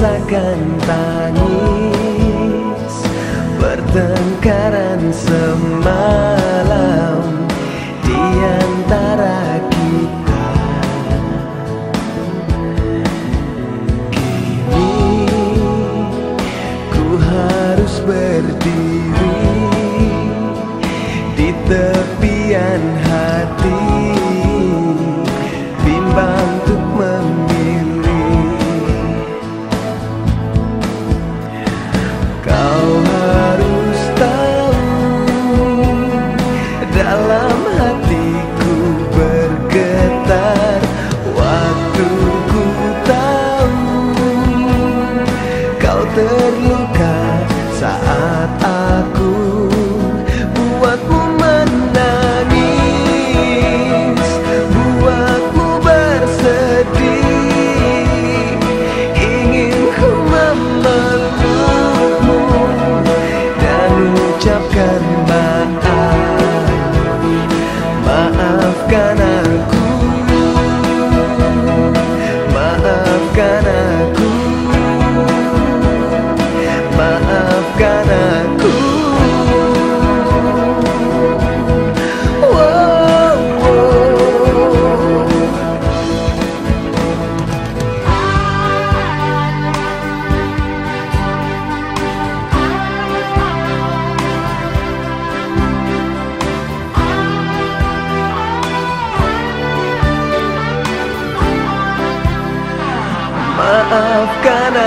rasakan tangis Pertengkaran semalam Di antara kita. Kini ku harus berdiri Di tepian hati. terluka saat aku buatmu menangis, buatmu bersedih. Ingin ku memelukmu dan ucapkan maaf, maafkan aku, maafkan aku. gonna